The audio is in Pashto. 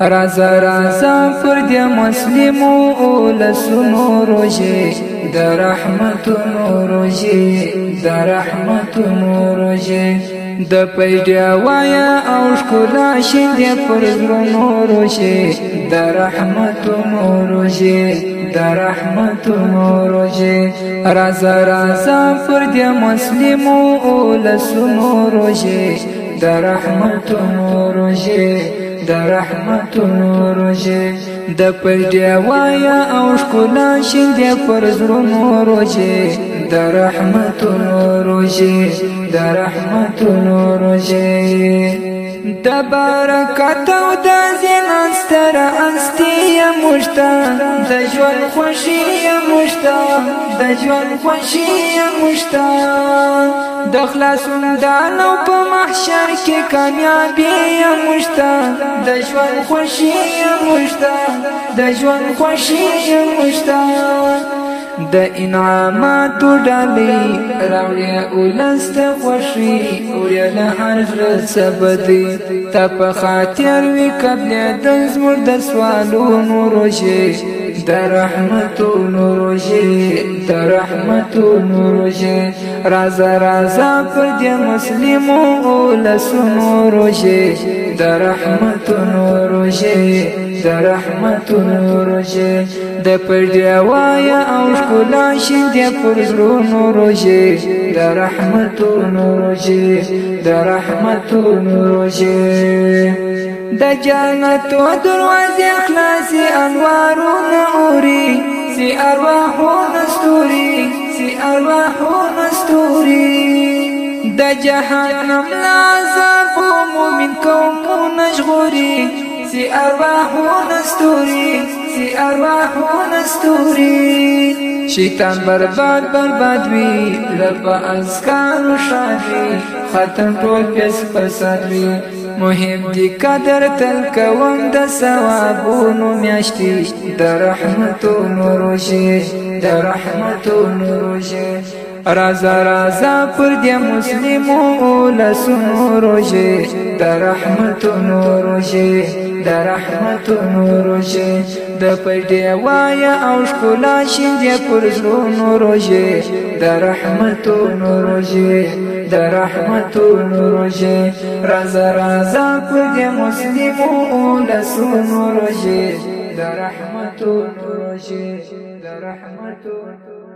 رازا رازا پر دی مسلمو اولسونو روجه د رحمتونو روجه د رحمتونو روجه د پیډیا وایا او ښکلا شیندې پر زړونو روجه د رحمتونو روجه د رحمتونو روجه رازا رازا پر دی مسلمو اولسونو روجه د رحمت نور شه د رحمت نور شه د پټیا وایا او ښکلا شین د پرزړو نور شه د رحمت نور شه د رحمت نور شه د برکت او د زینت ستر انستي مشتا د ژوند خوشي مشتا د ژوند خوشي مشتا د خلاصون دانو په محشر کې کامیابی مشتا د ژوند خوشي مشتا د ژوند خوشي مشتا د انعاماتو ډالې راوړې اولست خوشي اورې له هر سبدي ته په خاطر وی قبل د زمر د سوالونو روشه د رحمتونو روشه د رحمتونو روشه راز راز پر د مسلمو لسمو روشه د رحمت نور شي د رحمت نور شي د پړډیا وایا او ښکلا شي د پرزرو نور شي د رحمت نور شي د رحمت نور شي د جنت او دروازه خلاص انوارو نوري سي ارواحو نستوري سي ارواحو نستوري د جهنم لعذاب منكم منجغوري سي أرواحنا ستوري سي أرواحنا ستوري شیطان برباد برباد وی لب اذکار و شادی ختم ټول پیس فساد وی مهم دی قدر تل کوم د ثوابونو میاشتي د رحمتونو روشي د رحمتونو روشي رازا رازا پر دی مسلمو لسنو روشه در رحمتونو روشه در رحمتونو روشه د پټي وایا او شکولا شین پر زلونو روشه در رحمتونو روشه د رحمتونو روشه رازا رازا پر دی مسلمو لسنو روشه در رحمتونو روشه در رحمتونو